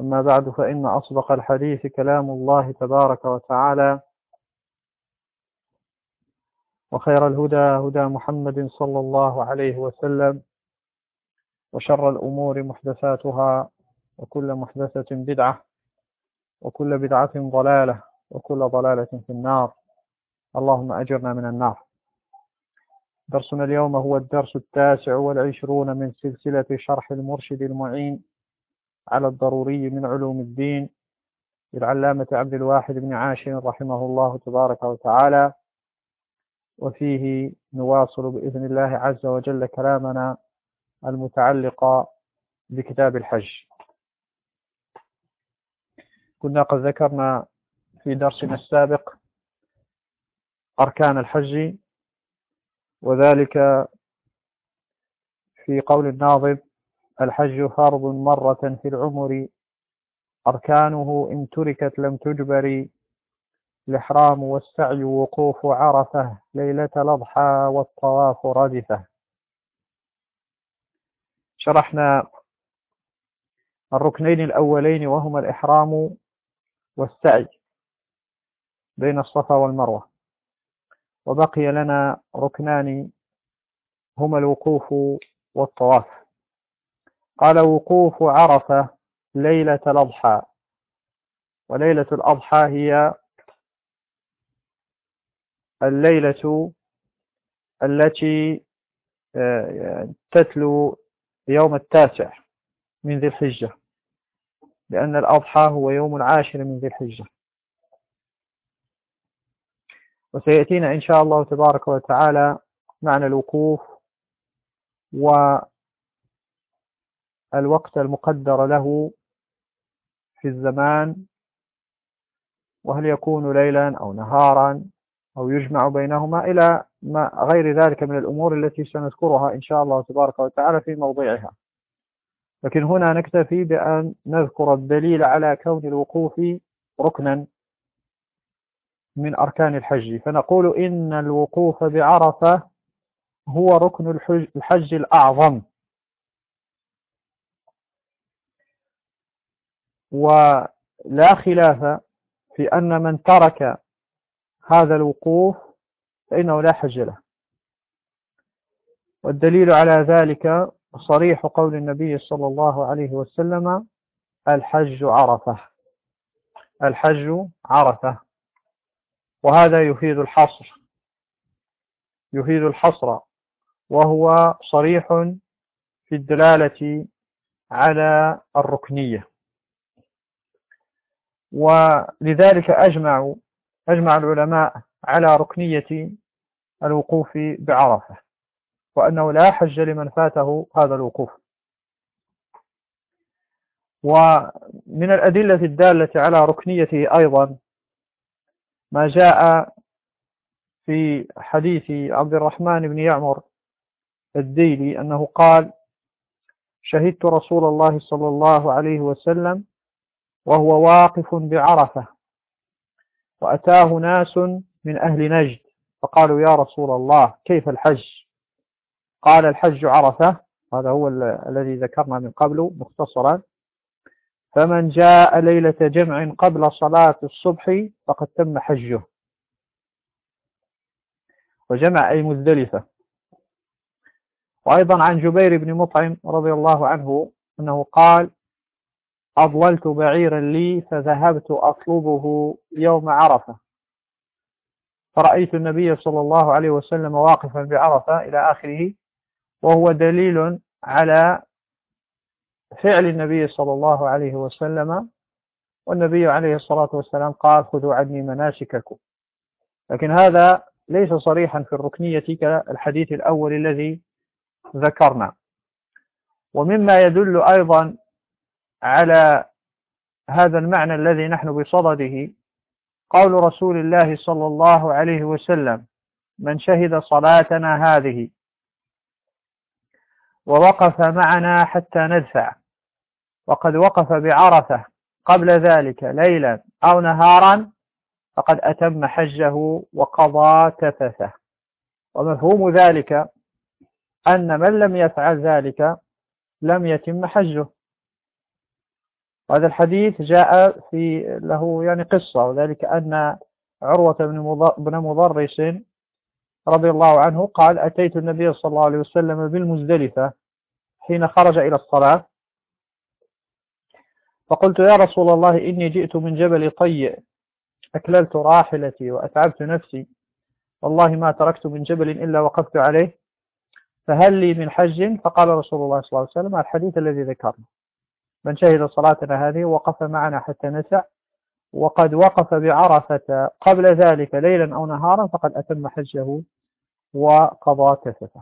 أما بعد فإن أصدق الحديث كلام الله تبارك وتعالى وخير الهدى هدى محمد صلى الله عليه وسلم وشر الأمور محدثاتها وكل محدثة بدعة وكل بدعة ضلالة وكل ضلالة في النار. اللهم أجرنا من النار. درسنا اليوم هو الدرس التاسع والعشرون من سلسلة شرح المرشد المعين. على الضروري من علوم الدين للعلامة عبد الواحد بن عاشر رحمه الله تبارك وتعالى وفيه نواصل بإذن الله عز وجل كلامنا المتعلق بكتاب الحج. كنا قد ذكرنا في درسنا السابق أركان الحج وذلك في قول الناظم الحج فرض مرة في العمر. أركانه إن تركت لم تجبر. الإحرام والسعي وقوف عرفة. ليلة الأضحى والطواف ردفة شرحنا الركنين الأولين وهما الإحرام والسعي بين الصفا والمروة. وبقي لنا ركنان هما الوقوف والطواف. قال وقوف عرفة ليلة الأضحى. وليلة الأضحى هي الليلة التي تتلو يوم التاسع من ذي الحجة لأن الأضحى هو يوم العاشر من ذي الحجة. وسيأتينا إن شاء الله تبارك وتعالى معنى الوقوف والوقت المقدر له في الزمان وهل يكون ليلا أو نهارا أو يجمع بينهما إلى ما غير ذلك من الأمور التي سنذكرها إن شاء الله تبارك وتعالى في موضعها. لكن هنا نكتفي بأن نذكر الدليل على كون الوقوف ركنا من أركان الحج. فنقول إن الوقوف بعرفة هو ركن الحج, الحج الأعظم. ولا خلاف في أن من ترك هذا الوقوف فإنه لا حج له. والدليل على ذلك صريح قول النبي صلى الله عليه وسلم الحج عرفة. الحج عرفة. وهذا يفيد الحصر. يفيد الحصر. وهو صريح في الدلالة على الركنية. ولذلك أجمع أجمع العلماء على ركنية الوقوف بعرفة وأنه لا حج لمن فاته هذا الوقوف. ومن الأدلة الدالة على ركنيته أيضا ما جاء في حديث عبد الرحمن بن يعمر الديلي أنه قال شهدت رسول الله صلى الله عليه وسلم وهو واقف بعرفة. وأتاه ناس من أهل نجد. فقالوا يا رسول الله كيف الحج؟ قال الحج عرفة. هذا هو الذي ذكرنا من قبل مختصرا. فمن جاء ليلة جمع قبل صلاة الصبح فقد تم حجه. وجمع أي مزدلفة. وأيضا عن جبير بن مطعم رضي الله عنه أنه قال أضللت بعيرا لي فذهبت أطلبه يوم عرفة. فرأيت النبي صلى الله عليه وسلم واقفا بعرفة إلى آخره وهو دليل على فعل النبي صلى الله عليه وسلم. والنبي عليه الصلاة والسلام قال خذوا عني مناسككم. لكن هذا ليس صريحا في الركنية كالحديث الأول الذي ذكرنا. ومما يدل أيضا على هذا المعنى الذي نحن بصدده قول رسول الله صلى الله عليه وسلم من شهد صلاتنا هذه ووقف معنا حتى ندفع وقد وقف بعرفة قبل ذلك ليلا أو نهارا فقد أتم حجه وقضى تفثه. ومفهوم ذلك أن من لم يفعل ذلك لم يتم حجه. وهذا الحديث جاء في له يعني قصة وذلك أن عروة بن مضرس رضي الله عنه قال أتيت النبي صلى الله عليه وسلم بالمزدلفة حين خرج إلى الصلاة. فقلت يا رسول الله إني جئت من جبل طيء. أكللت راحلتي وأتعبت نفسي. والله ما تركت من جبل إلا وقفت عليه. فهل لي من حج؟ فقال رسول الله صلى الله عليه وسلم الحديث الذي ذكرنا. من شهد صلاتنا هذه وقف معنا حتى نسع. وقد وقف بعرفة قبل ذلك ليلا أو نهارا فقد أتم حجه وقضى تفته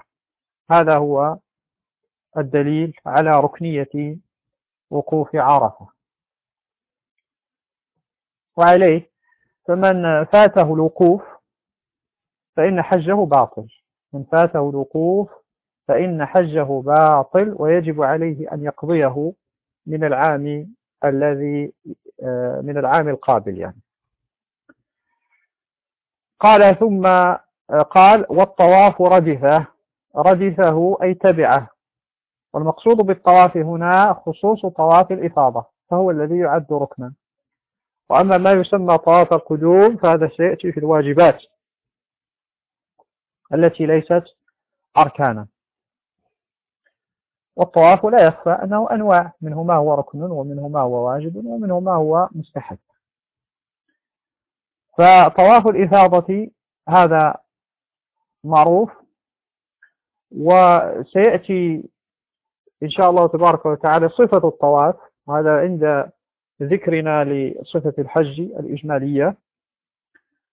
هذا هو الدليل على ركنية وقوف عرفة. وعليه فمن فاته الوقوف فإن حجه باطل. من فاته الوقوف فإن حجه باطل ويجب عليه أن يقضيه من العام الذي آه، من العام القابل يعني. قال ثم آه، قال والطواف ردفه ردفه أي تبعه. والمقصود بالطواف هنا خصوص طواف الإفاضة فهو الذي يعد ركنا. وأما ما يسمى طواف القدوم فهذا سيأتي في الواجبات التي ليست أركانا. والطواف لا يخفى أنه أنواع منه ما هو ركن ومنه ما هو واجب ومنه ما هو مستحب. فطواف الإفاضة هذا معروف وسيأتي إن شاء الله تبارك وتعالى صفة الطواف هذا عند ذكرنا لصفة الحج الإجمالية.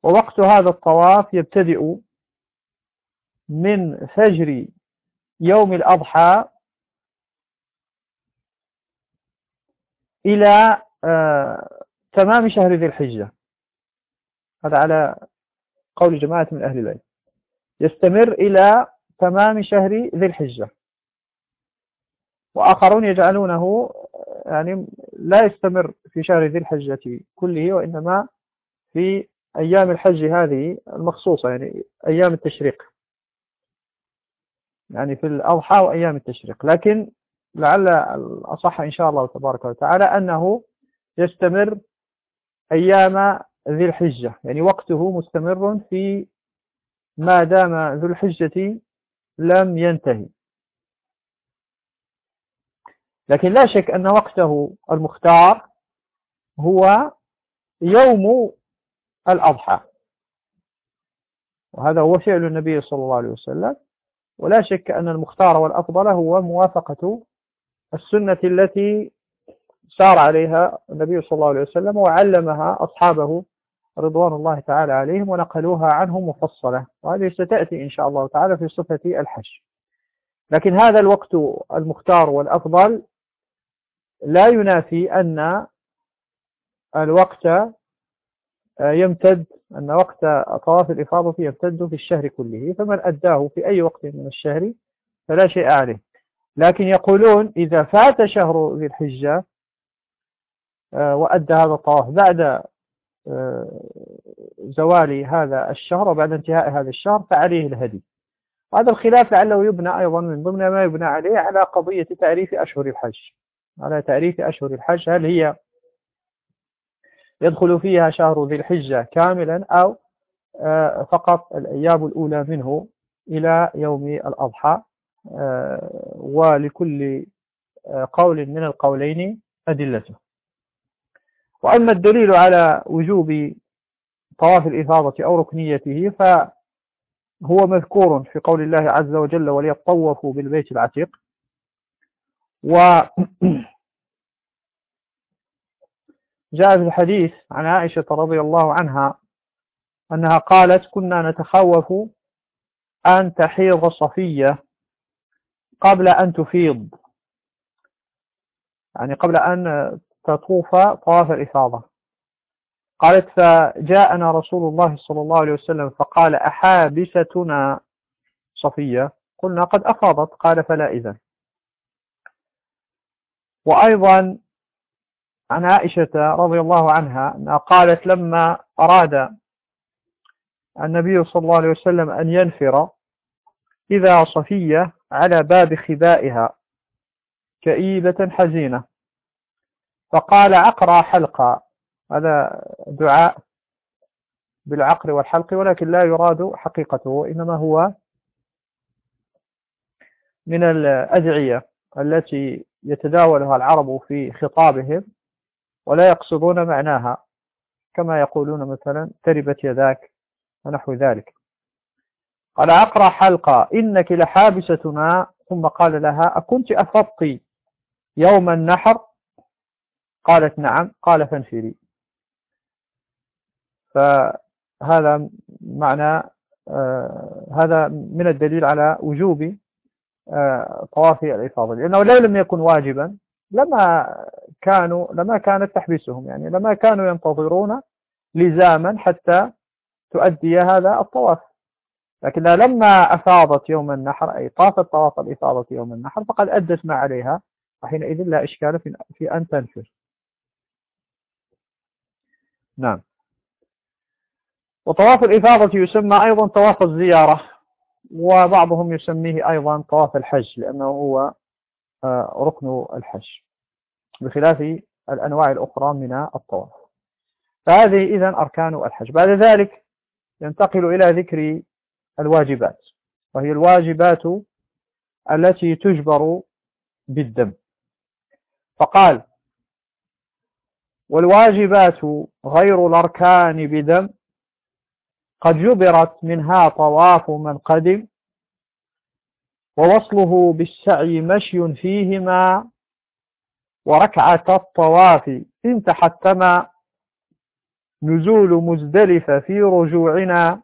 ووقت هذا الطواف يبتدئ من فجر يوم الأضحى إلى آه، تمام شهر ذي الحجة. هذا على قول جماعة من أهل العلم يستمر إلى تمام شهر ذي الحجة. وآخرون يجعلونه يعني لا يستمر في شهر ذي الحجة كله وإنما في أيام الحج هذه المخصوصة يعني أيام التشريق. يعني في الأضحى وأيام التشريق. لكن لعل الأصح إن شاء الله تبارك وتعالى أنه يستمر أيام ذي الحجة. يعني وقته مستمر في ما دام ذو الحجة لم ينتهي. لكن لا شك أن وقته المختار هو يوم الأضحى. وهذا هو فعل النبي صلى الله عليه وسلم. ولا شك أن المختار والأفضل هو موافقة السنة التي سار عليها النبي صلى الله عليه وسلم وعلمها أصحابه رضوان الله تعالى عليهم ونقلوها عنه مفصلة. وهذه ستأتي إن شاء الله تعالى في صفة الحج. لكن هذا الوقت المختار والأفضل لا ينافي أن الوقت يمتد أن وقت طواف الإفاضة يمتد في الشهر كله. فمن أداه في أي وقت من الشهر فلا شيء عليه. لكن يقولون إذا فات شهر ذي الحجة آه، وأدى هذا الطواف بعد آه، زوال هذا الشهر وبعد انتهاء هذا الشهر فعليه الهدي. هذا الخلاف لعله يبنى أيضا من ضمن ما يبنى عليه على قضية تعريف أشهر الحج. على تعريف أشهر الحج هل هي يدخل فيها شهر ذي الحجة كاملا أو آه، فقط الأيام الأولى منه إلى يوم الأضحى؟ ولكل آه، قول من القولين أدلته. وأما الدليل على وجوب طواف الإفاضة أو ركنيته فهو مذكور في قول الله عز وجل وليطوفوا بالبيت العتيق. و جاء في الحديث عن عائشة رضي الله عنها أنها قالت كنا نتخوف أن تحيض صفية قبل أن تفيض. يعني قبل أن تطوف طواف الإفاضة. قالت فجاءنا رسول الله صلى الله عليه وسلم فقال أحابستنا صفية؟ قلنا قد أفاضت. قال فلا إذن. وأيضا عن عائشة رضي الله عنها أنها قالت لما أراد النبي صلى الله عليه وسلم أن ينفر إذا صفية على باب خبائها كئيبة حزينة. فقال عقرى حلقا. هذا دعاء بالعقر والحلق ولكن لا يراد حقيقته إنما هو من الأدعية التي يتداولها العرب في خطابهم ولا يقصدون معناها كما يقولون مثلا تربت يداك ونحو ذلك. قال أقرأ حلقة إنك لحابستنا. ثم قال لها أكنت أفضت يوم النحر؟ قالت نعم. قال فانفري. فهذا معنى آه هذا من الدليل على وجوب آه طواف الإفاضة. لأنه لو لم يكن واجبا لما كانوا لما كانت تحبسهم يعني لما كانوا ينتظرون لزاما حتى تؤدي هذا الطواف. لكنها لما أفاضت يوم النحر أي طافت طواف الإفاضة يوم النحر فقد أدت ما عليها وحينئذ لا إشكال في أن تنفر. نعم. وطواف الإفاضة يسمى أيضا طواف الزيارة وبعضهم يسميه أيضا طواف الحج لأنه هو آه، ركن الحج بخلاف الأنواع الأخرى من الطواف. فهذه إذن أركان الحج. بعد ذلك ينتقل إلى ذكر الواجبات وهي الواجبات التي تجبر بالدم. فقال والواجبات غير الأركان بدم قد جبرت منها طواف من قدم ووصله بالسعي مشي فيهما وركعة الطواف إن تحتم نزول مزدلفة في رجوعنا.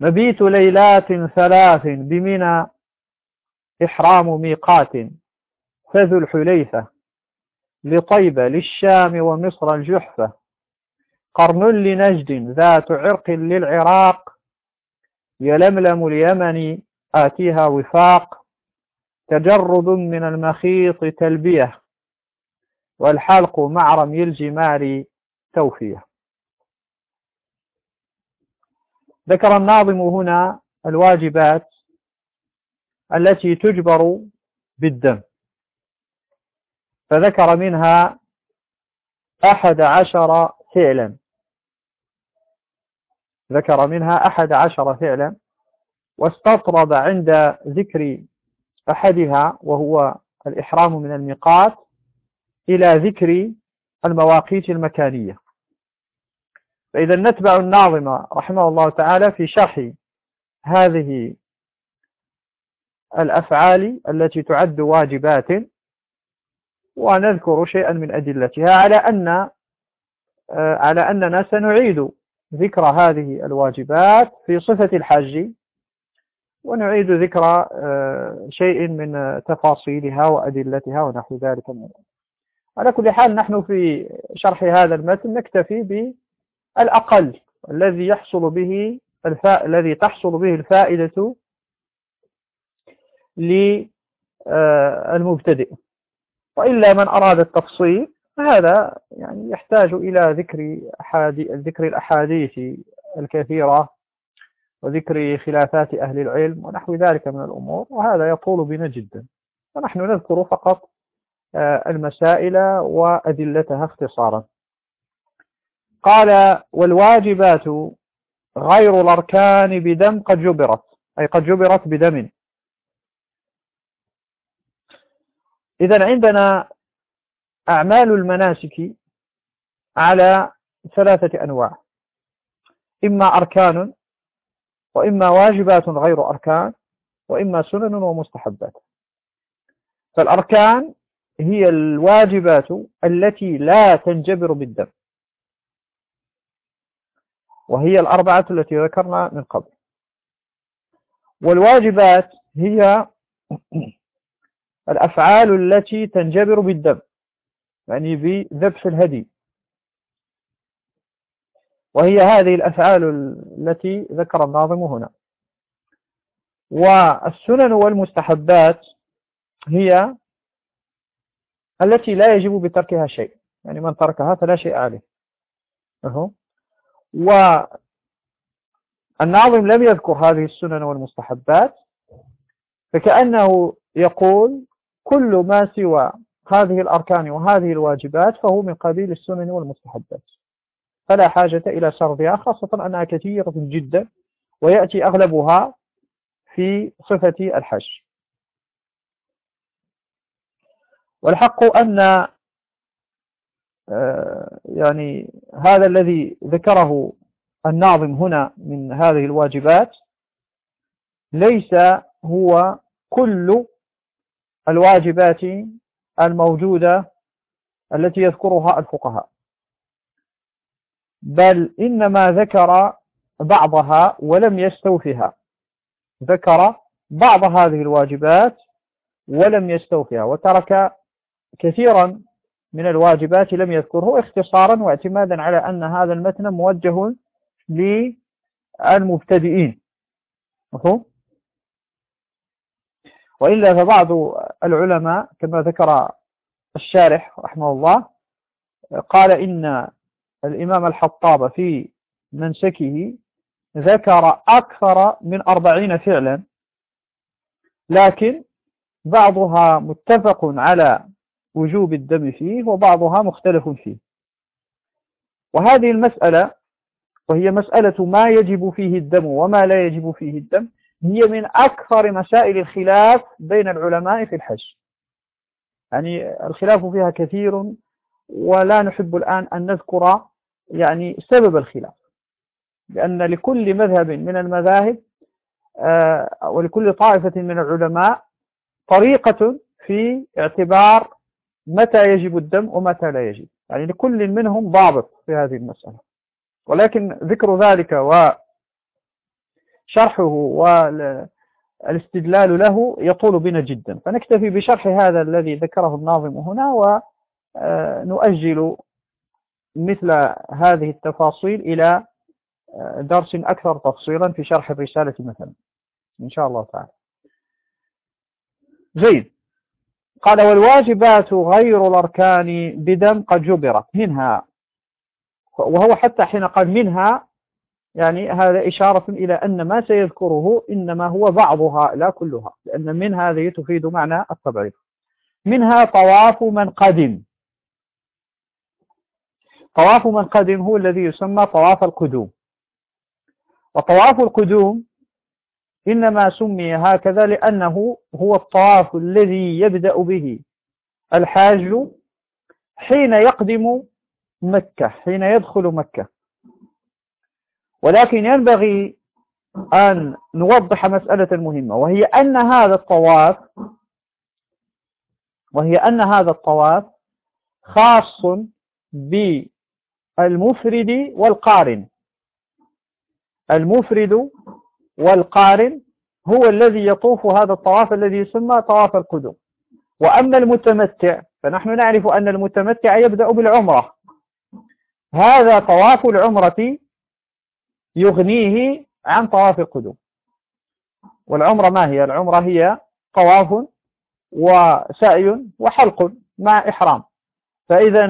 مبيت ليلات ثلاث بمنى إحرام ميقات فذو الحليفة لطيبة للشام ومصر الجحفة قرن لنجد ذات عرق للعراق يلملم اليمن آتيها وفاق تجرد من المخيط تلبية والحلق مع رمي الجمار توفية ذكر الناظم هنا الواجبات التي تجبر بالدم. فذكر منها أحد عشر فعلا. ذكر منها أحد عشر فعلا. واستطرد عند ذكر أحدها وهو الإحرام من الميقات إلى ذكر المواقيت المكانية. فإذا نتبع الناظم رحمه الله تعالى في شرح هذه الأفعال التي تعد واجبات ونذكر شيئا من أدلتها على أن على أننا سنعيد ذكر هذه الواجبات في صفة الحج ونعيد ذكر آه، شيء من تفاصيلها وأدلتها ونحو ذلك. من على كل حال نحن في شرح هذا المتن نكتفي بالأقل الذي يحصل به الفاء الذي تحصل به الفائدة للمبتدئ وإلا من أراد التفصيل فهذا يعني يحتاج إلى ذكر ذكر الأحاديث الكثيرة وذكر خلافات أهل العلم ونحو ذلك من الأمور وهذا يطول بنا جدا. ونحن نذكر فقط آه، المسائل وأدلتها اختصارا. قال والواجبات غير الأركان بدم قد جبرت أي قد جبرت بدم. إذا عندنا أعمال المناسك على ثلاثة أنواع إما أركان وإما واجبات غير أركان وإما سنن ومستحبات. فالأركان هي الواجبات التي لا تنجبر بالدم. وهي الأربعة التي ذكرنا من قبل. والواجبات هي الأفعال التي تنجبر بالدم يعني بذبح الهدي. وهي هذه الأفعال التي ذكر الناظم هنا. والسنن والمستحبات هي التي لا يجب بتركها شيء يعني من تركها فلا شيء عليه. أهو والناظم لم يذكر هذه السنن والمستحبات فكأنه يقول كل ما سوى هذه الأركان وهذه الواجبات فهو من قبيل السنن والمستحبات. فلا حاجة إلى سردها خاصة أنها كثيرة جدا ويأتي أغلبها في صفة الحج والحق أن يعني هذا الذي ذكره الناظم هنا من هذه الواجبات ليس هو كل الواجبات الموجودة التي يذكرها الفقهاء بل إنما ذكر بعضها ولم يستوفها. ذكر بعض هذه الواجبات ولم يستوفها وترك كثيرا من الواجبات لم يذكره اختصارا واعتمادا على أن هذا المتن موجه للمبتدئين. وإلا فبعض العلماء كما ذكر الشارح رحمه الله قال إن الإمام الحطاب في منسكه ذكر أكثر من أربعين فعلا لكن بعضها متفق على وجوب الدم فيه وبعضها مختلف فيه. وهذه المسألة وهي مسألة ما يجب فيه الدم وما لا يجب فيه الدم هي من أكثر مسائل الخلاف بين العلماء في الحج. يعني الخلاف فيها كثير ولا نحب الآن أن نذكر يعني سبب الخلاف. لأن لكل مذهب من المذاهب آه، ولكل طائفة من العلماء طريقة في اعتبار متى يجب الدم ومتى لا يجب. يعني لكل منهم ضابط في هذه المسألة. ولكن ذكر ذلك وشرحه والاستدلال له يطول بنا جدا. فنكتفي بشرح هذا الذي ذكره الناظم هنا ونؤجل مثل هذه التفاصيل إلى درس أكثر تفصيلا في شرح الرسالة مثلا. إن شاء الله تعالى. زيد. قال والواجبات غير الأركان بدم قد جبرت منها. وهو حتى حين قال منها يعني هذا إشارة إلى أن ما سيذكره إنما هو بعضها لا كلها لأن من هذه تفيد معنى التبعيض منها طواف من قدم. طواف من قدم هو الذي يسمى طواف القدوم. وطواف القدوم إنما سمي هكذا لأنه هو الطواف الذي يبدأ به. الحاج حين يقدم مكة حين يدخل مكة. ولكن ينبغي أن نوضح مسألة مهمة وهي أن هذا الطواف وهي أن هذا الطواف خاص بالمفرد والقارن. المفرد والقارن هو الذي يطوف هذا الطواف الذي يسمى طواف القدوم. وأما المتمتع فنحن نعرف أن المتمتع يبدأ بالعمرة. هذا طواف العمرة يغنيه عن طواف القدوم. والعمرة ما هي؟ العمرة هي طواف وسعي وحلق مع إحرام. فإذا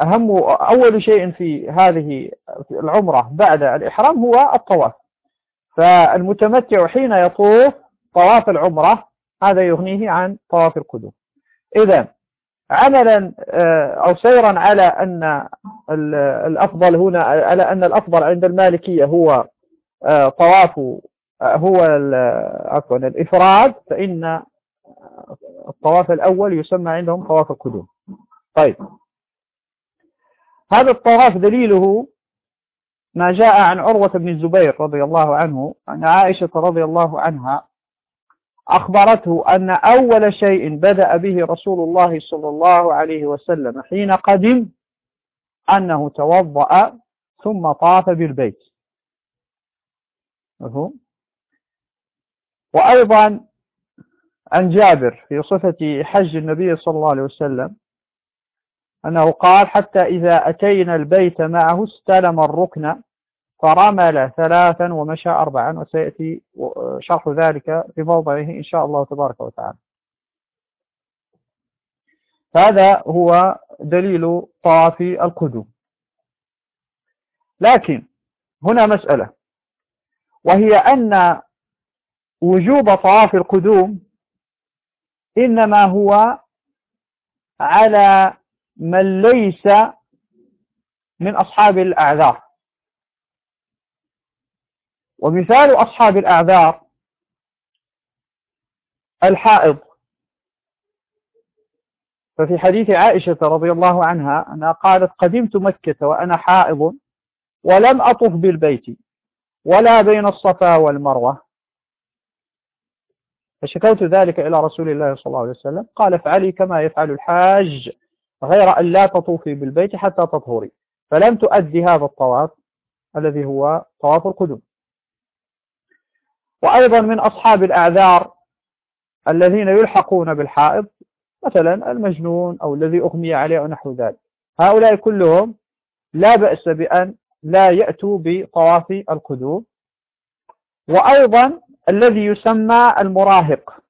أهم أول شيء في هذه العمرة بعد الإحرام هو الطواف. فالمتمتع حين يطوف طواف العمرة هذا يغنيه عن طواف القدوم. إذا عملا آه، أو سيرا على أن الأفضل هنا على أن الأفضل عند المالكية هو آه، طواف آه، هو عفوا الإفراد فإن الطواف الأول يسمى عندهم طواف القدوم. طيب. هذا الطواف دليله ما جاء عن عروة بن الزبير رضي الله عنه أن عائشة رضي الله عنها أخبرته أن أول شيء بدأ به رسول الله صلى الله عليه وسلم حين قدم أنه توضأ ثم طاف بالبيت. مفهوم؟ وأيضا عن جابر في صفة حج النبي صلى الله عليه وسلم أنه قال حتى إذا أتينا البيت معه استلم الركن فرمل ثلاثا ومشى أربعا وسيأتي شرح ذلك في موضعه إن شاء الله تبارك وتعالى. هذا هو دليل طواف القدوم. لكن هنا مسألة وهي أن وجوب طواف القدوم إنما هو على من ليس من أصحاب الأعذار. ومثال أصحاب الأعذار الحائض. ففي حديث عائشة رضي الله عنها أنها قالت قدمت مكة وأنا حائض ولم أطف بالبيت ولا بين الصفا والمروة. فشكوت ذلك إلى رسول الله صلى الله عليه وسلم. قال افعلي كما يفعل الحاج غير أن لا تطوفي بالبيت حتى تطهري فلم تؤدي هذا الطواف الذي هو طواف القدوم. وأيضا من أصحاب الأعذار الذين يلحقون بالحائض مثلا المجنون أو الذي أغمي عليه نحو ذلك. هؤلاء كلهم لا بأس بأن لا يأتوا بطواف القدوم. وأيضا الذي يسمى المراهق.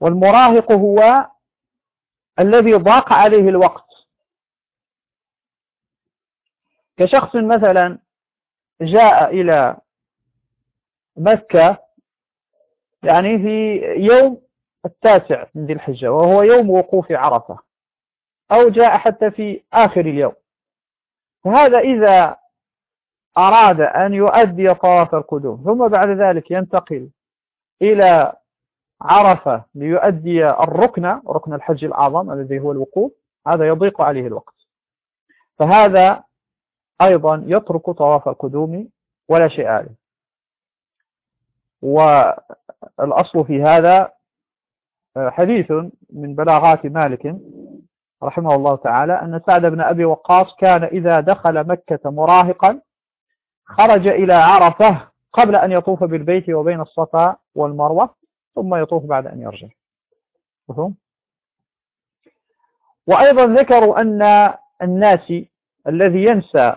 والمراهق هو الذي ضاق عليه الوقت. كشخص مثلا جاء إلى مكة يعني في يوم التاسع من ذي الحجة وهو يوم وقوف عرفة أو جاء حتى في آخر اليوم. فهذا إذا أراد أن يؤدي طواف القدوم ثم بعد ذلك ينتقل إلى عرفة ليؤدي الركن ركن الحج الأعظم الذي هو الوقوف هذا يضيق عليه الوقت. فهذا أيضا يترك طواف القدوم ولا شيء عليه والأصل في هذا حديث من بلاغات مالك رحمه الله تعالى أن سعد بن أبي وقاص كان إذا دخل مكة مراهقا خرج إلى عرفة قبل أن يطوف بالبيت وبين الصفا والمروة. ثم يطوف بعد أن يرجع. مفهوم؟ وأيضا ذكروا أن الناس الذي ينسى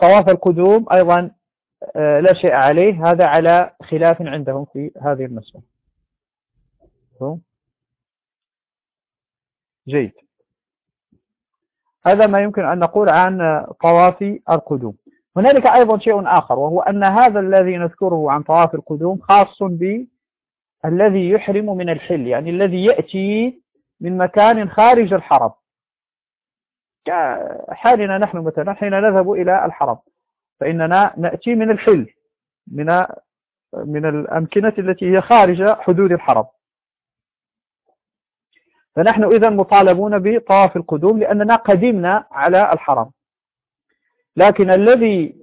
طواف القدوم أيضا آه، لا شيء عليه. هذا على خلاف عندهم في هذه المسألة. جيد. هذا ما يمكن أن نقول عن طواف القدوم. هنالك أيضا شيء آخر وهو أن هذا الذي نذكره عن طواف القدوم خاص بالذي يحرم من الحل يعني الذي يأتي من مكان خارج الحرم. كحالنا نحن مثلا حين نذهب إلى الحرم فإننا نأتي من الحل من من الأمكنة التي هي خارج حدود الحرم. فنحن إذا مطالبون بطواف القدوم لأننا قدمنا على الحرم. لكن الذي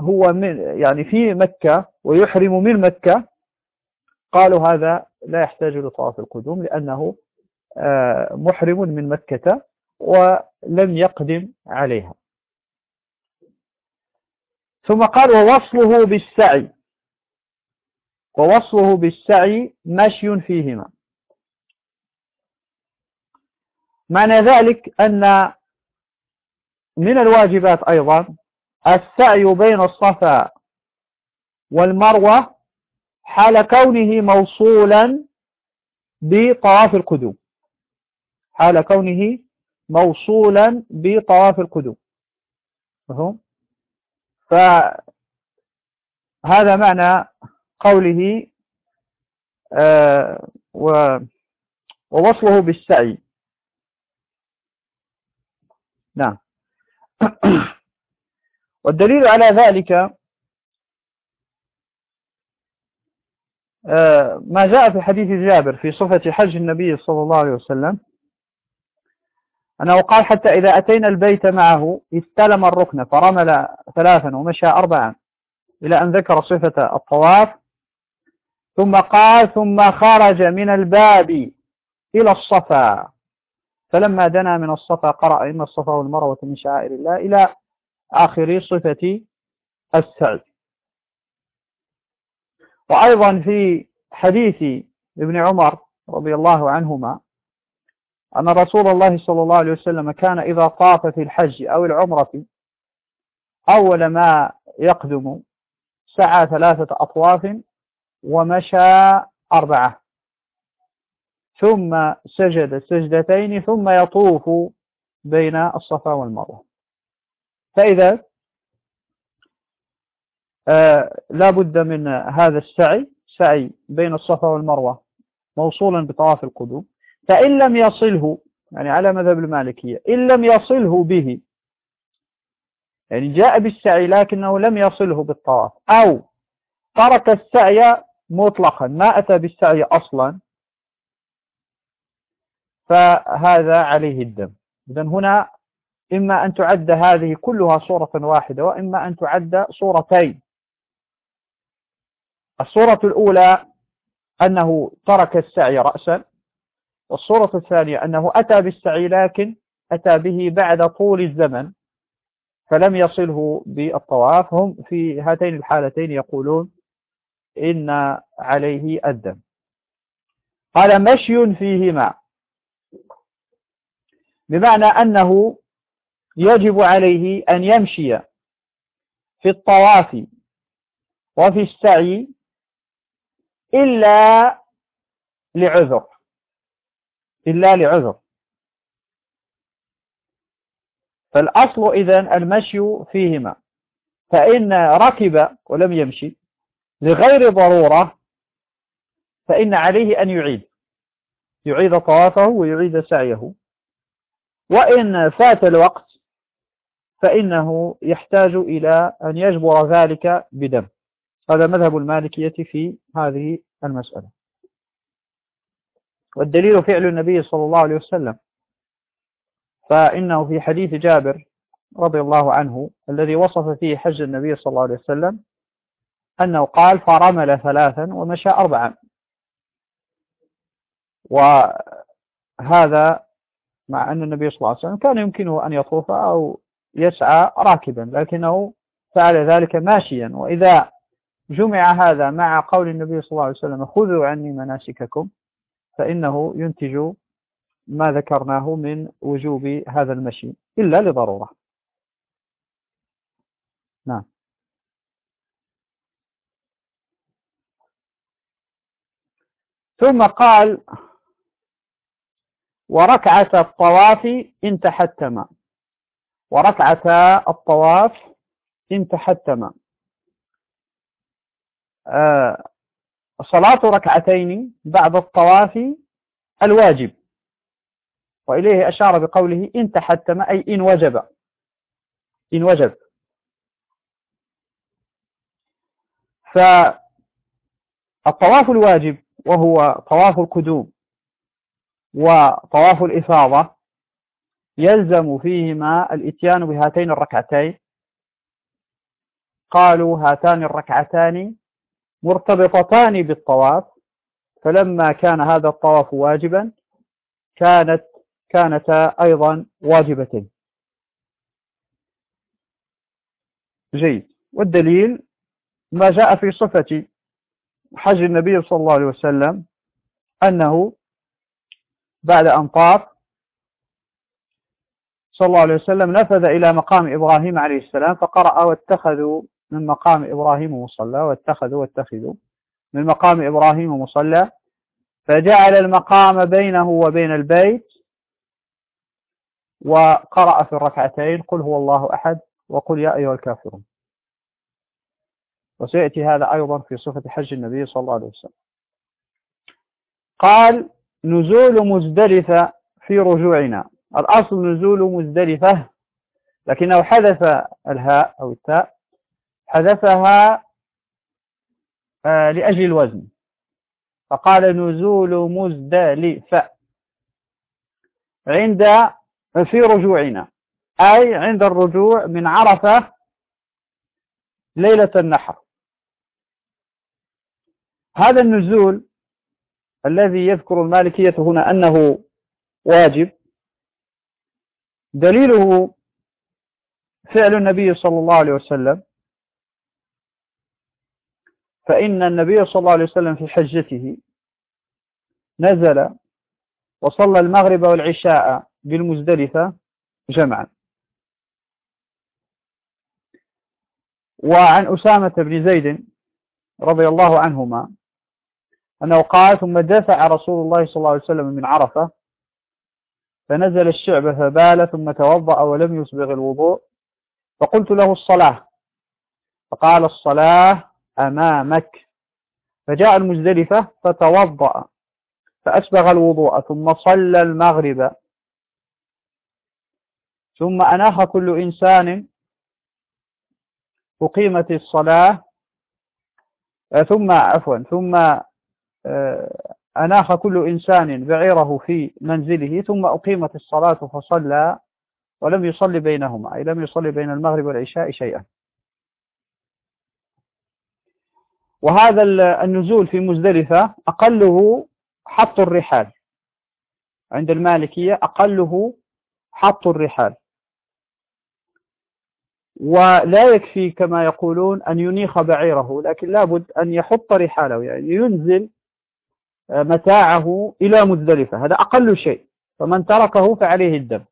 هو من يعني في مكة ويحرم من مكة قالوا هذا لا يحتاج لطواف القدوم لأنه آه، محرم من مكة ولم يقدم عليها. ثم قال ووصله بالسعي. ووصله بالسعي مشي فيهما. معنى ذلك أن من الواجبات أيضا السعي بين الصفا والمروة حال كونه موصولا بطواف القدوم. حال كونه موصولا بطواف القدوم. فهم؟ فهذا معنى قوله آه ووصله بالسعي. نعم. والدليل على ذلك آه، ما جاء في حديث جابر في صفة حج النبي صلى الله عليه وسلم أنه قال حتى إذا أتينا البيت معه استلم الركن فرمل ثلاثا ومشى أربعا إلى أن ذكر صفة الطواف ثم قال ثم خرج من الباب إلى الصفا فلما دنا من الصفا قرأ إن الصفا والمروة من شعائر الله إلى آخر صفة السعي وأيضا في حديث ابن عمر رضي الله عنهما أن رسول الله صلى الله عليه وسلم كان إذا طاف في الحج أو العمرة أول ما يقدم سعى ثلاثة أطواف ومشى أربعة. ثم سجد سجدتين ثم يطوف بين الصفا والمروة. فإذا آه لا بد من هذا السعي سعي بين الصفا والمروة موصولا بطواف القدوم. فإن لم يصله يعني على مذهب المالكية إن لم يصله به يعني جاء بالسعي لكنه لم يصله بالطواف أو ترك السعي مطلقا ما أتى بالسعي أصلا فهذا عليه الدم. إذا هنا إما أن تعد هذه كلها صورة واحدة وإما أن تعد صورتين. الصورة الأولى أنه ترك السعي رأسا والصورة الثانية أنه أتى بالسعي لكن أتى به بعد طول الزمن فلم يصله بالطواف. هم في هاتين الحالتين يقولون إن عليه الدم. قال مشي فيهما بمعنى أنه يجب عليه أن يمشي في الطواف وفي السعي إلا لعذر إلا لعذر. فالأصل إذن المشي فيهما فإن ركب ولم يمشي لغير ضرورة فإن عليه أن يعيد يعيد طوافه ويعيد سعيه. وإن فات الوقت فإنه يحتاج إلى أن يجبر ذلك بدم. هذا مذهب المالكية في هذه المسألة. والدليل فعل النبي صلى الله عليه وسلم. فإنه في حديث جابر رضي الله عنه الذي وصف فيه حج النبي صلى الله عليه وسلم أنه قال فرمل ثلاثا ومشى أربعا. وهذا مع أن النبي صلى الله عليه وسلم كان يمكنه أن يطوف أو يسعى راكبا لكنه فعل ذلك ماشيا. وإذا جمع هذا مع قول النبي صلى الله عليه وسلم خذوا عني مناسككم فإنه ينتج ما ذكرناه من وجوب هذا المشي إلا لضرورة. نعم. ثم قال وركعة الطواف إن تحتم وركعة الطواف إن تحتم آه صلاة ركعتين بعد الطواف الواجب. وإليه أشار بقوله إن تحتم أي إن وجب. إن وجب. فالطواف الواجب وهو طواف القدوم وطواف الإفاضة يلزم فيهما الإتيان بهاتين الركعتين. قالوا هاتان الركعتان مرتبطتان بالطواف فلما كان هذا الطواف واجبا كانت كانتا أيضا واجبتين جيد. والدليل ما جاء في صفة حج النبي صلى الله عليه وسلم أنه بعد أن طاف صلى الله عليه وسلم نفذ إلى مقام إبراهيم عليه السلام فقرأ واتخذوا من مقام إبراهيم مصلى واتخذوا واتخذوا من مقام إبراهيم مصلى فجعل المقام بينه وبين البيت وقرأ في الركعتين قل هو الله أحد وقل يا أيها الكافرون. وسيأتي هذا أيضا في صفة حج النبي صلى الله عليه وسلم. قال نزول مزدلفة في رجوعنا. الأصل نزول مزدلفة لكنه حذف الهاء أو التاء حذفها آه، لأجل الوزن. فقال نزول مزدلفة. عند في رجوعنا أي عند الرجوع من عرفة ليلة النحر. هذا النزول الذي يذكر المالكية هنا أنه واجب دليله فعل النبي صلى الله عليه وسلم فإن النبي صلى الله عليه وسلم في حجته نزل وصلى المغرب والعشاء بالمزدلفة جمعا. وعن أسامة بن زيد رضي الله عنهما أنه قال ثم دفع رسول الله صلى الله عليه وسلم من عرفة فنزل الشعب فبال ثم توضأ ولم يسبغ الوضوء فقلت له الصلاة. فقال الصلاة أمامك. فجاء المزدلفة فتوضأ فأسبغ الوضوء ثم صلى المغرب. ثم أناخ كل إنسان أقيمت الصلاة. ثم عفوا ثم آه، أناخ كل إنسان بعيره في منزله ثم أقيمت الصلاة فصلى ولم يصلي بينهما أي لم يصلي بين المغرب والعشاء شيئا. وهذا النزول في مزدلفة أقله حط الرحال. عند المالكية أقله حط الرحال. ولا يكفي كما يقولون أن ينيخ بعيره لكن لابد أن يحط رحاله يعني ينزل متاعه إلى مزدلفة. هذا أقل شيء. فمن تركه فعليه الدم.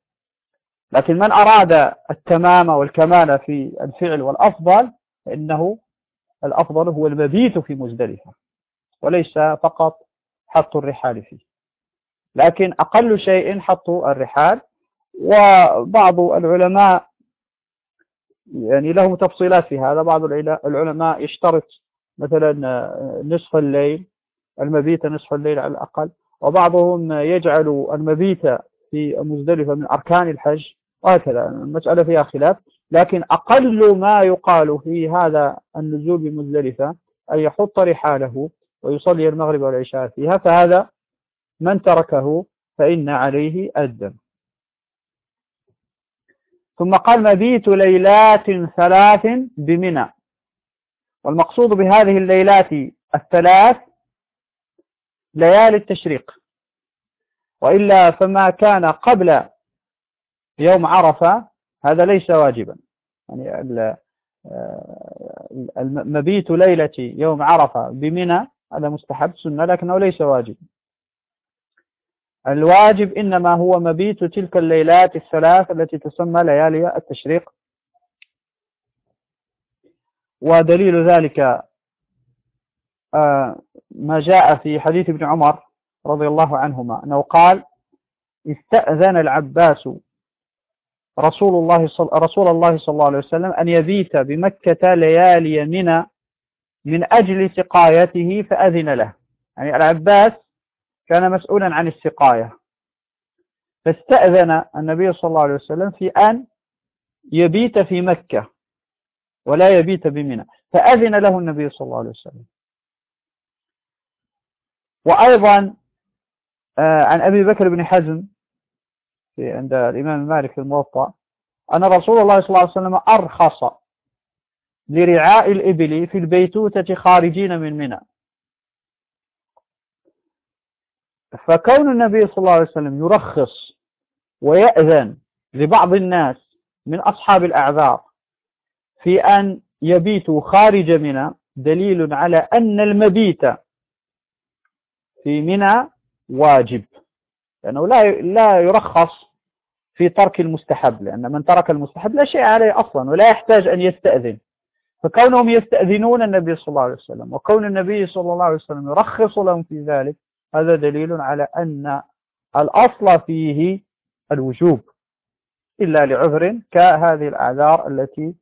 لكن من أراد التمام والكمال في الفعل والأفضل فإنه الأفضل هو المبيت في مزدلفة. وليس فقط حط الرحال فيه. لكن أقل شيء حط الرحال. وبعض العلماء يعني لهم تفصيلات في هذا. بعض العلماء يشترط مثلا نصف الليل المبيت نصف الليل على الأقل. وبعضهم يجعل المبيت في مزدلفة من أركان الحج وهكذا. المسألة فيها خلاف. لكن أقل ما يقال في هذا النزول بمزدلفة أن يحط رحاله ويصلي المغرب والعشاء فيها فهذا من تركه فإن عليه الدم. ثم قال مبيت ليلات ثلاث بمنى. والمقصود بهذه الليلات الثلاث ليالي التشريق. وإلا فما كان قبل يوم عرفة هذا ليس واجبا. يعني مبيت ليلة يوم عرفة بمنى هذا مستحب سنة لكنه ليس واجب. الواجب إنما هو مبيت تلك الليلات الثلاث التي تسمى ليالي التشريق. ودليل ذلك آه، ما جاء في حديث ابن عمر رضي الله عنهما أنه قال استأذن العباس رسول الله صل... رسول الله صلى الله عليه وسلم أن يبيت بمكة ليالي منى من أجل سقايته فأذن له. يعني العباس كان مسؤولا عن السقاية. فاستأذن النبي صلى الله عليه وسلم في أن يبيت في مكة ولا يبيت بمنى. فأذن له النبي صلى الله عليه وسلم. وأيضا آه، عن أبي بكر بن حزم في عند الإمام مالك في الموطأ أن رسول الله صلى الله عليه وسلم أرخص لرعاء الإبل في البيتوتة خارجين من منى. فكون النبي صلى الله عليه وسلم يرخص ويأذن لبعض الناس من أصحاب الأعذار في أن يبيتوا خارج منى دليل على أن المبيت في منى واجب لأنه لا لا يرخص في ترك المستحب لأن من ترك المستحب لا شيء عليه أصلا ولا يحتاج أن يستأذن. فكونهم يستأذنون النبي صلى الله عليه وسلم وكون النبي صلى الله عليه وسلم يرخص لهم في ذلك هذا دليل على أن الأصل فيه الوجوب إلا لعذر كهذه الأعذار التي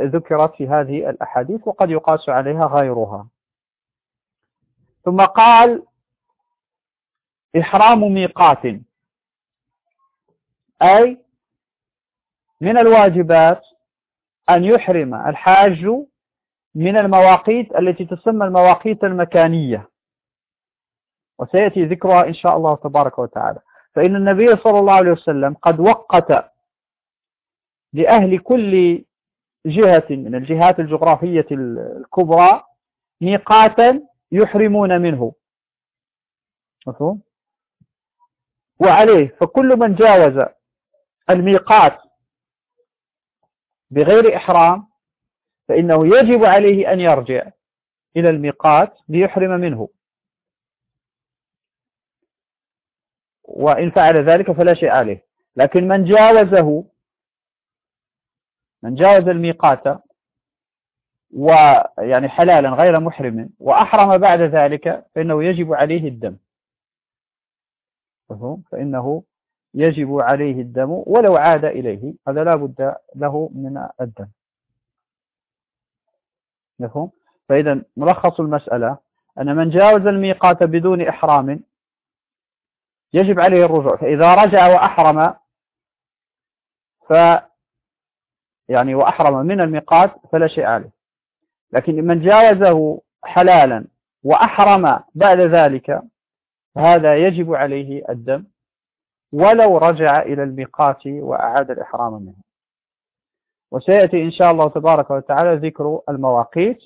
ذكرت في هذه الأحاديث وقد يقاس عليها غيرها. ثم قال إحرام ميقات. أي من الواجبات أن يحرم الحاج من المواقيت التي تسمى المواقيت المكانية. وسيأتي ذكرها إن شاء الله تبارك وتعالى. فإن النبي صلى الله عليه وسلم قد وقت لأهل كل جهة من الجهات الجغرافية الكبرى ميقاتا يحرمون منه. مفهوم؟ وعليه فكل من جاوز الميقات بغير إحرام فإنه يجب عليه أن يرجع إلى الميقات ليحرم منه. وإن فعل ذلك فلا شيء عليه. لكن من جاوزه من جاوز الميقات ويعني حلالا غير محرم وأحرم بعد ذلك فإنه يجب عليه الدم. فإنه يجب عليه الدم ولو عاد إليه. هذا لا بد له من الدم. مفهوم؟ فإذا ملخص المسألة أن من جاوز الميقات بدون إحرام يجب عليه الرجوع. فإذا رجع وأحرم ف يعني وأحرم من الميقات فلا شيء عليه. لكن من جاوزه حلالا وأحرم بعد ذلك هذا يجب عليه الدم ولو رجع إلى الميقات وأعاد الإحرام منه. وسيأتي إن شاء الله تبارك وتعالى ذكر المواقيت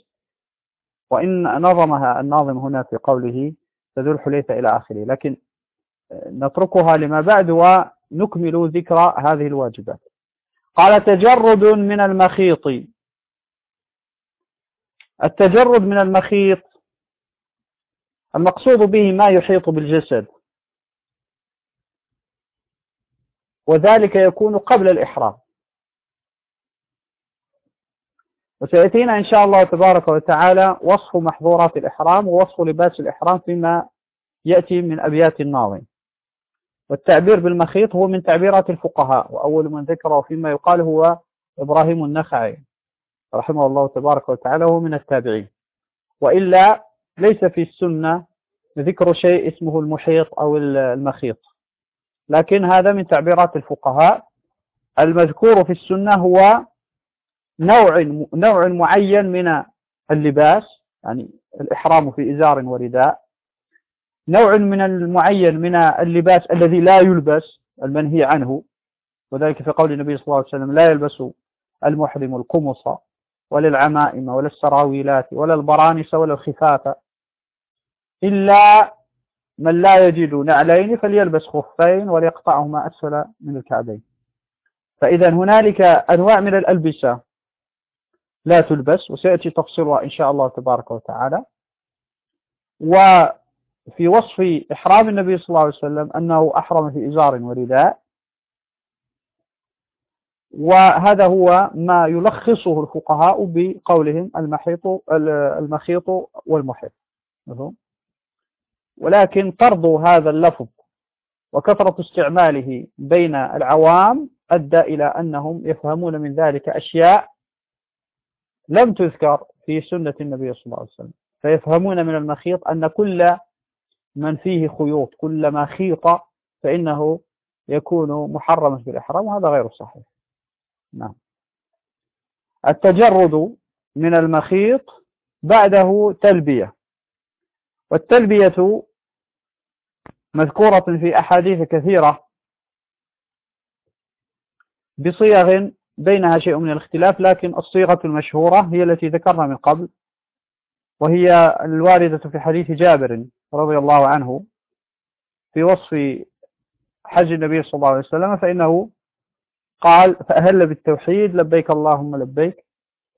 وإن نظمها الناظم هنا في قوله تذو الحليفة إلى آخره. لكن نتركها لما بعد ونكمل ذكر هذه الواجبات. قال تجرد من المخيط. التجرد من المخيط المقصود به ما يحيط بالجسد. وذلك يكون قبل الإحرام. وسيأتينا إن شاء الله تبارك وتعالى وصف محظورات الإحرام ووصف لباس الإحرام فيما يأتي من أبيات الناظم. والتعبير بالمخيط هو من تعبيرات الفقهاء وأول من ذكره فيما يقال هو إبراهيم النخعي رحمه الله تبارك وتعالى هو من التابعين. وإلا ليس في السنة ذكر شيء اسمه المحيط أو المخيط. لكن هذا من تعبيرات الفقهاء. المذكور في السنة هو نوع نوع معين من اللباس يعني الإحرام في إزار ورداء. نوع من المعين من اللباس الذي لا يلبس المنهي عنه وذلك في قول النبي صلى الله عليه وسلم لا يلبس المحرم القمص ولا العمائم ولا السراويلات ولا البرانس ولا الخفاف إلا من لا يجد نعلين فليلبس خفين وليقطعهما أسفل من الكعبين. فإذا هنالك أنواع من الألبسة لا تلبس وسيأتي تفصيلها إن شاء الله تبارك وتعالى. وفي وصف إحرام النبي صلى الله عليه وسلم أنه أحرم في إزار ورداء. وهذا هو ما يلخصه الفقهاء بقولهم المحيط المخيط والمحيط. ولكن طرد هذا اللفظ وكثرة استعماله بين العوام أدى إلى أنهم يفهمون من ذلك أشياء لم تذكر في سنة النبي صلى الله عليه وسلم. فيفهمون من المخيط أن كل من فيه خيوط كل ما خيط فإنه يكون محرما في الإحرام وهذا غير صحيح. نعم. التجرد من المخيط بعده تلبية. والتلبية مذكورة في أحاديث كثيرة بصيغ بينها شيء من الاختلاف لكن الصيغة المشهورة هي التي ذكرنا من قبل وهي الواردة في حديث جابر رضي الله عنه في وصف حج النبي صلى الله عليه وسلم فإنه قال فأهل بالتوحيد لبيك اللهم لبيك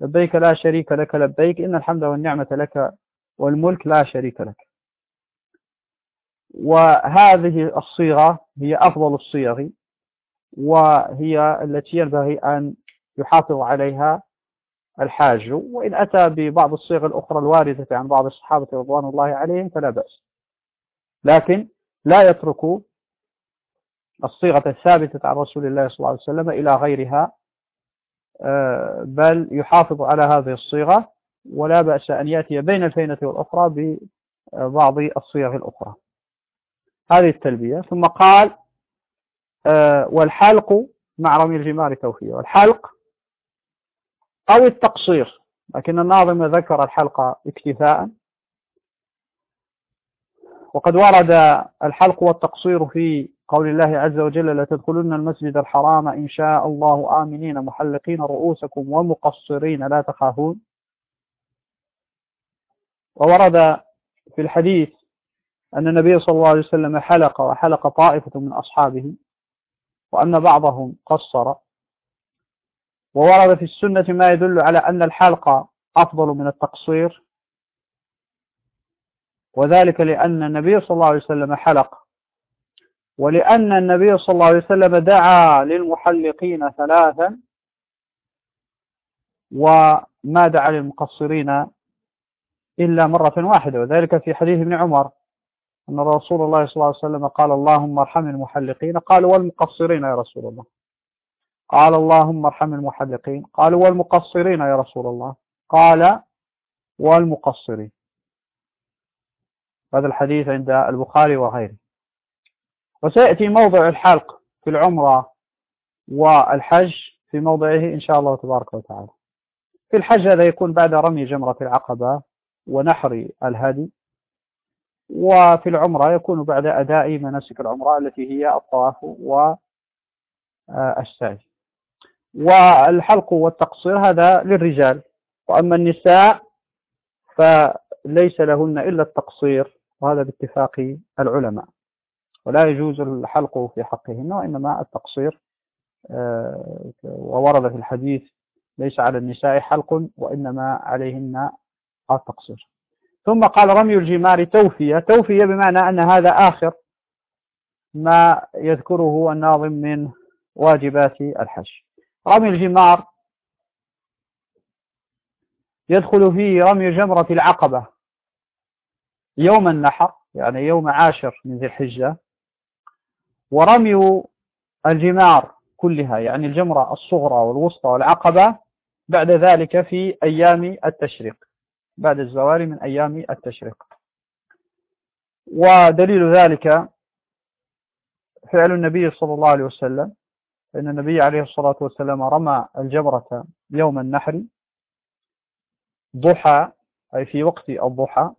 لبيك لا شريك لك لبيك إن الحمد والنعمة لك والملك لا شريك لك. وهذه الصيغة هي أفضل الصيغ وهي التي ينبغي أن يحافظ عليها الحاج. وإن أتى ببعض الصيغ الأخرى الواردة عن بعض الصحابة رضوان الله عليهم فلا بأس. لكن لا يترك الصيغة الثابتة عن رسول الله صلى الله عليه وسلم إلى غيرها آه، بل يحافظ على هذه الصيغة. ولا بأس أن يأتي بين الفينة والأخرى ببعض الصيغ الأخرى. هذه التلبية. ثم قال آه، والحلق مع رمي الجمار توفية والحلق أو التقصير لكن الناظم ذكر الحلق اكتفاء. وقد ورد الحلق والتقصير في قول الله عز وجل لا تدخلن المسجد الحرام إن شاء الله آمنين محلقين رؤوسكم ومقصرين لا تخافون. وورد في الحديث أن النبي صلى الله عليه وسلم حلق وحلق طائفة من أصحابه وأن بعضهم قصر. وورد في السنة ما يدل على أن الحلق أفضل من التقصير. وذلك لأن النبي صلى الله عليه وسلم حلق. ولأن النبي صلى الله عليه وسلم دعا للمحلقين ثلاثا. وما دعا للمقصرين إلا مرة واحدة وذلك في حديث ابن عمر أن رسول الله صلى الله عليه وسلم قال اللهم ارحم المحلقين قالوا والمقصرين يا رسول الله قال اللهم ارحم المحلقين قالوا والمقصرين يا رسول الله قال والمقصرين هذا الحديث عند البخاري وغيره. وسيأتي موضع الحلق في العمرة والحج في موضعه إن شاء الله تبارك وتعالى. في الحج هذا يكون بعد رمي جمرة العقبة. ونحر الهدي. وفي العمرة يكون بعد أداء مناسك العمرة التي هي الطواف والسعي والحلق والتقصير هذا للرجال. وأما النساء فليس لهن إلا التقصير وهذا باتفاق العلماء. ولا يجوز الحلق في حقهن وإنما التقصير آه، وورد في الحديث ليس على النساء حلق وإنما عليهن التقصير. ثم قال رمي الجمار توفية. توفية بمعنى أن هذا آخر ما يذكره الناظم من واجبات الحج. رمي الجمار يدخل فيه رمي جمرة العقبة يوم النحر يعني يوم عاشر من ذي الحجة. ورمي الجمار كلها يعني الجمرة الصغرى والوسطى والعقبة بعد ذلك في أيام التشريق. بعد الزوال من أيام التشريق. ودليل ذلك فعل النبي صلى الله عليه وسلم فإن النبي عليه الصلاة والسلام رمى الجمرة يوم النحر ضحى أي في وقت الضحى.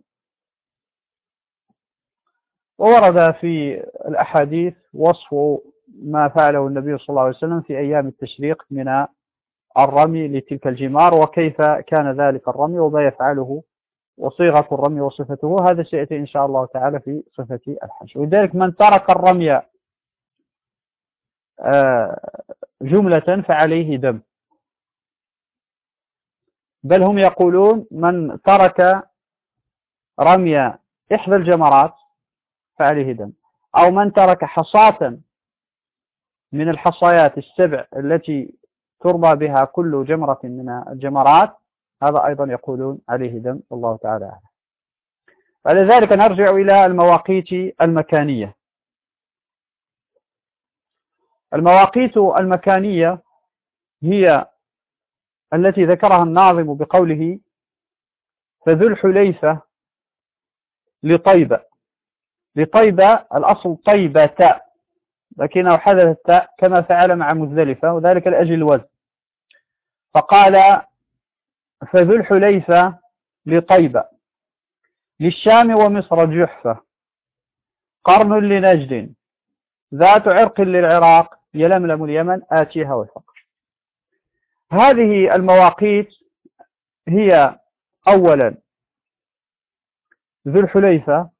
وورد في الأحاديث وصف ما فعله النبي صلى الله عليه وسلم في أيام التشريق من الرمي لتلك الجمار وكيف كان ذلك الرمي وما يفعله وصيغة الرمي وصفته. هذا سيأتي إن شاء الله تعالى في صفة الحج ولذلك من ترك الرمي آه، جملة فعليه دم. بل هم يقولون من ترك رمي إحدى الجمرات فعليه دم. أو من ترك حصاة من الحصيات السبع التي ترضى بها كل جمرة من الجمرات. هذا أيضا يقولون عليه دم الله تعالى أعلم. فلذلك نرجع إلى المواقيت المكانية. المواقيت المكانية هي التي ذكرها الناظم بقوله فذو الحليفة لطيبة لطيبة الأصل طيبة. لكنه حدث التاء كما فعل مع مزدلفة وذلك لأجل الوزن. فقال فذو الحليفة لطيبة للشام ومصر جحفة قرن لنجد ذات عرق للعراق يلملم اليمن آتيها والفقر هذه المواقيت هي أولا ذو الحليفة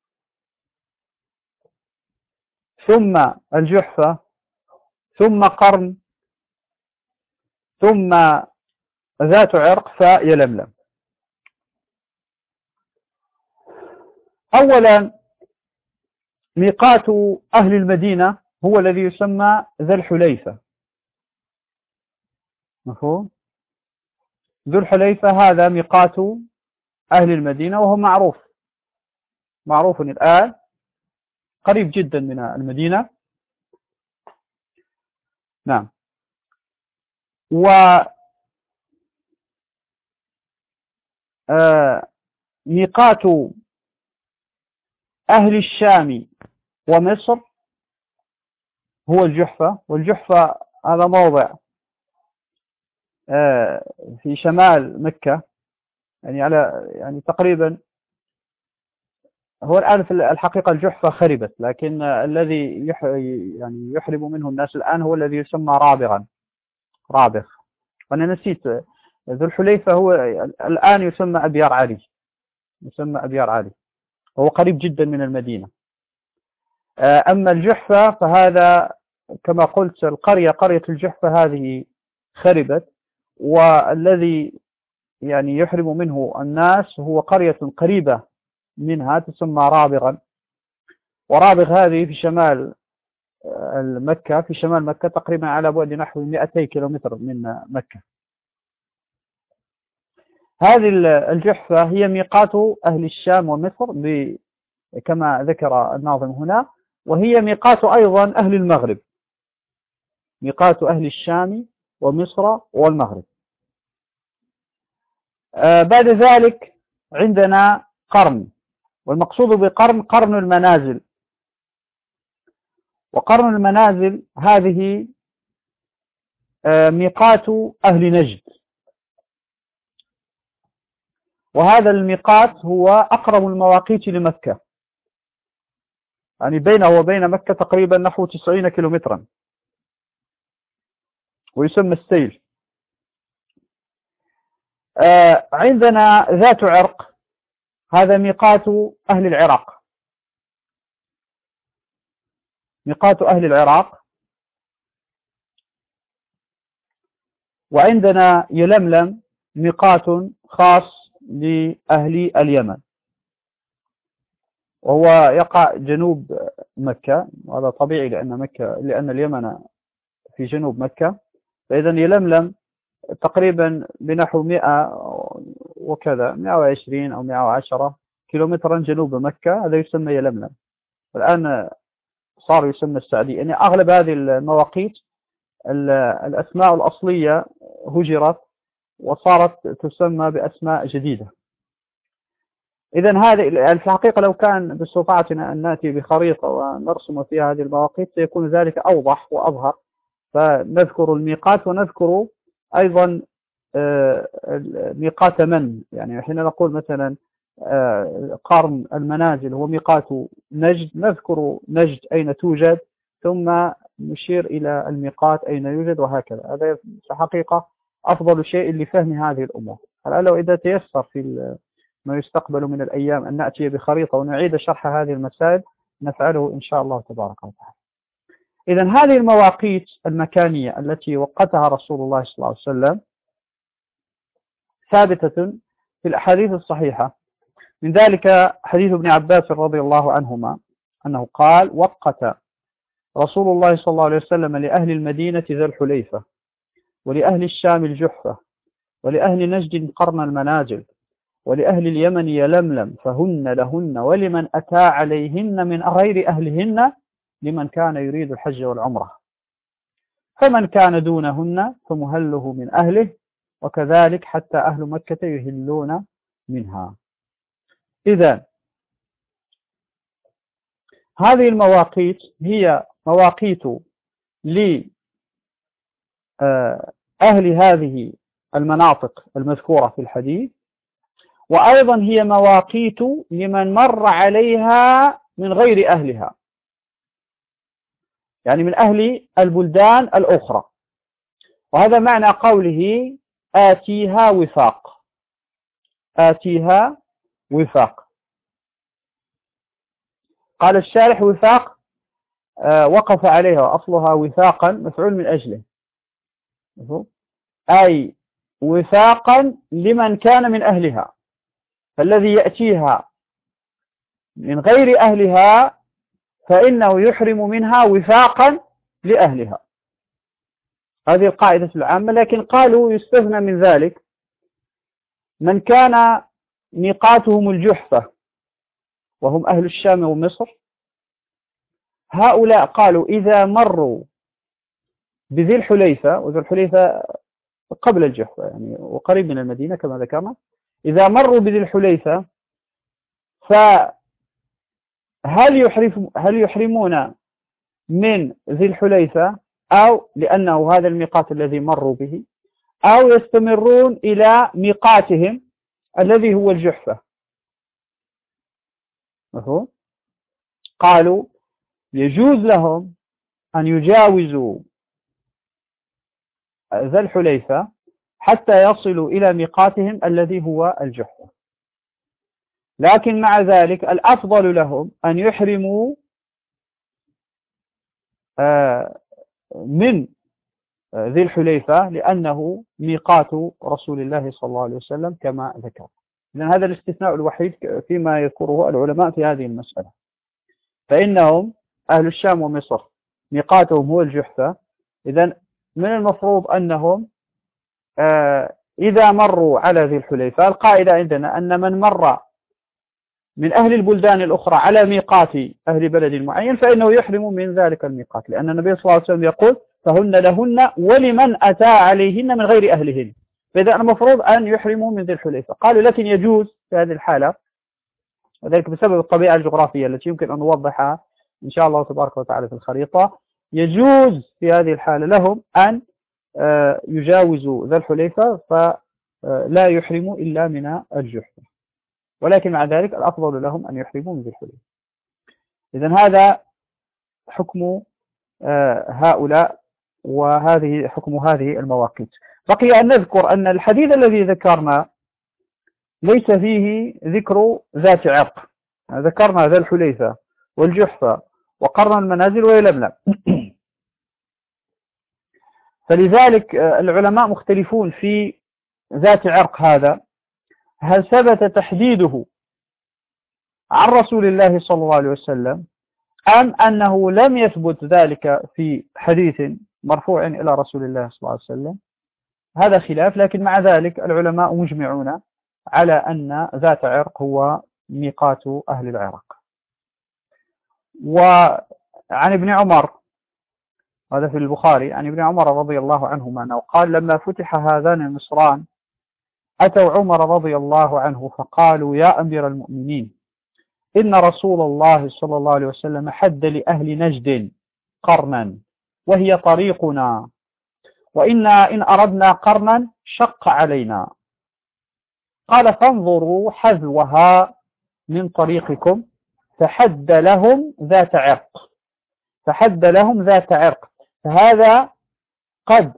ثم الجحفة ثم قرن ثم ذات عرق فيلملم أولا ميقات أهل المدينة هو الذي يسمى ذا الحليفة. مفهوم؟ ذو الحليفة هذا ميقات أهل المدينة وهو معروف. معروف الآن قريب جدا من المدينة. نعم. و آه، ميقات أهل الشام ومصر هو الجحفة. والجحفة هذا موضع آه، في شمال مكة يعني على يعني تقريبا هو الآن في الحقيقة الجحفة خربت لكن الذي يح يعني يحرم منه الناس الآن هو الذي يسمى رابغا رابغ. وأنا نسيت ذو الحليفة هو الآن يسمى أبيار علي يسمى أبيار علي. وهو قريب جدا من المدينة. أما الجحفة فهذا كما قلت القرية قرية الجحفة هذه خربت والذي يعني يحرم منه الناس هو قرية قريبة منها تسمى رابغا. ورابغ هذه في شمال مكة في شمال مكة تقريبا على بعد نحو 200 كيلومتر من مكة. هذه الجحفة هي ميقات أهل الشام ومصر كما ذكر الناظم هنا وهي ميقات أيضا أهل المغرب. ميقات أهل الشام ومصر والمغرب. آه، بعد ذلك عندنا قرن. والمقصود بقرن قرن المنازل. وقرن المنازل هذه آه، ميقات أهل نجد. وهذا الميقات هو أقرب المواقيت لمكة. يعني بينه وبين مكة تقريبا نحو 90 كيلومترا. ويسمى السيل. آه، عندنا ذات عرق. هذا ميقات أهل العراق. ميقات أهل العراق. وعندنا يلملم ميقات خاص لأهل اليمن. وهو يقع جنوب مكة. وهذا طبيعي لأن مكة لأن اليمن في جنوب مكة. فإذا يلملم تقريبا بنحو 100 وكذا 120 أو 110 كيلومترا جنوب مكة هذا يسمى يلملم. الآن صار يسمى السعدي يعني أغلب هذه المواقيت الأسماء الأصلية هجرت وصارت تسمى بأسماء جديدة. إذا هذه في الحقيقة لو كان باستطاعتنا أن نأتي بخريطة ونرسم فيها هذه المواقيت سيكون ذلك أوضح وأظهر. فنذكر الميقات ونذكر أيضا ميقات من؟ يعني حين نقول مثلا آه، قرن المنازل هو ميقات نجد نذكر نجد أين توجد ثم نشير إلى الميقات أين يوجد وهكذا. هذا في الحقيقة أفضل شيء لفهم هذه الأمور. الآن لو إذا تيسر في ما يستقبل من الأيام أن نأتي بخريطة ونعيد شرح هذه المسائل نفعله إن شاء الله تبارك وتعالى. إذا هذه المواقيت المكانية التي وقتها رسول الله صلى الله عليه وسلم ثابتة في الأحاديث الصحيحة. من ذلك حديث ابن عباس رضي الله عنهما أنه قال وقت رسول الله صلى الله عليه وسلم لأهل المدينة ذا الحليفة ولأهل الشام الجحفة ولأهل نجد قرن المناجل ولأهل اليمن يلملم فهن لهن ولمن أتى عليهن من غير أهلهن لمن كان يريد الحج والعمرة. فمن كان دونهن فمهله من أهله وكذلك حتى أهل مكة يهلون منها. إذا هذه المواقيت هي مواقيت لأهل هذه المناطق المذكورة في الحديث وأيضا هي مواقيت لمن مر عليها من غير أهلها. يعني من أهل البلدان الأخرى. وهذا معنى قوله آتيها وفاق. آتيها وفاق. قال الشارح وفاق آه وقف عليها أصلها وفاقا مفعول من أجله. أي وفاقا لمن كان من أهلها. فالذي يأتيها من غير أهلها فإنه يحرم منها وفاقا لأهلها. هذه القاعدة العامة لكن قالوا يستثنى من ذلك من كان ميقاتهم الجحفة وهم أهل الشام ومصر. هؤلاء قالوا إذا مروا بذي الحليفة وذي الحليفة قبل الجحفة يعني وقريب من المدينة كما ذكرنا إذا مروا بذي الحليفة فهل يحرم هل يحرمون من ذي الحليفة؟ أو لأنه هذا الميقات الذي مروا به أو يستمرون إلى ميقاتهم الذي هو الجحفة. قالوا يجوز لهم أن يجاوزوا ذا الحليفة حتى يصلوا إلى ميقاتهم الذي هو الجحفة. لكن مع ذلك الأفضل لهم أن يحرموا آه، من ذي الحليفة لأنه ميقات رسول الله صلى الله عليه وسلم كما ذكر. إذن هذا الاستثناء الوحيد فيما يذكره العلماء في هذه المسألة. فإنهم أهل الشام ومصر ميقاتهم هو الجحفة. إذن من المفروض أنهم آه، إذا مروا على ذي الحليفة القاعدة عندنا أن من مر من أهل البلدان الأخرى على ميقات أهل بلد معين فإنه يحرم من ذلك الميقات لأن النبي صلى الله عليه وسلم يقول فهن لهن ولمن أتى عليهن من غير أهلهن. فإذا المفروض أن يحرموا من ذي الحليفة. قالوا لكن يجوز في هذه الحالة وذلك بسبب الطبيعة الجغرافية التي يمكن أن نوضحها إن شاء الله تبارك وتعالى في الخريطة. يجوز في هذه الحالة لهم أن آه، يجاوزوا ذا الحليفة فلا يحرموا إلا من الجحفة ولكن مع ذلك الأفضل لهم أن يحرموا من ذي الحليفة إذا هذا حكم آه، هؤلاء وهذه حكم هذه المواقيت. بقي أن نذكر أن الحديث الذي ذكرنا ليس فيه ذكر ذات عرق. ذكرنا ذا الحليفة والجحفة وقرن المنازل ويلملم فلذلك آه، العلماء مختلفون في ذات عرق هذا. هل ثبت تحديده عن رسول الله صلى الله عليه وسلم أم أنه لم يثبت ذلك في حديث مرفوع إلى رسول الله صلى الله عليه وسلم؟ هذا خلاف لكن مع ذلك العلماء مجمعون على أن ذات عرق هو ميقات أهل العراق. وعن ابن عمر هذا في البخاري عن ابن عمر رضي الله عنهما أنه قال لما فتح هذان المصران أتوا عمر رضي الله عنه فقالوا يا أمير المؤمنين إن رسول الله صلى الله عليه وسلم حد لأهل نجد قرنا وهي طريقنا وإنا إن أردنا قرنا شق علينا. قال فانظروا حذوها من طريقكم فحد لهم ذات عرق فحد لهم ذات عرق فهذا قد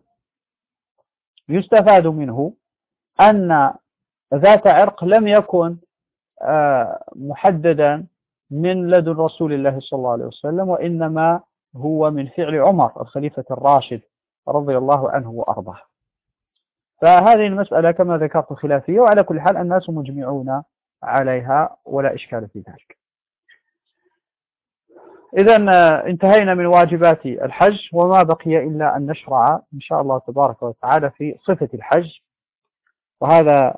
يستفاد منه. أن ذات عرق لم يكن آه، محددا من لدن رسول الله صلى الله عليه وسلم وإنما هو من فعل عمر الخليفة الراشد رضي الله عنه وأرضاه. فهذه المسألة كما ذكرت خلافية وعلى كل حال الناس مجمعون عليها ولا إشكال في ذلك. إذا انتهينا من واجبات الحج وما بقي إلا أن نشرع إن شاء الله تبارك وتعالى في صفة الحج. وهذا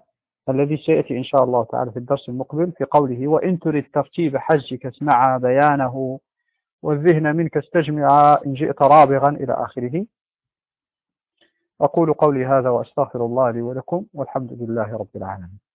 الذي سيأتي إن شاء الله تعالى في الدرس المقبل في قوله وإن تريد ترتيب حجك اسمع بيانه والذهن منك استجمع إن جئت رابغا إلى آخره. أقول قولي هذا وأستغفر الله لي ولكم والحمد لله رب العالمين.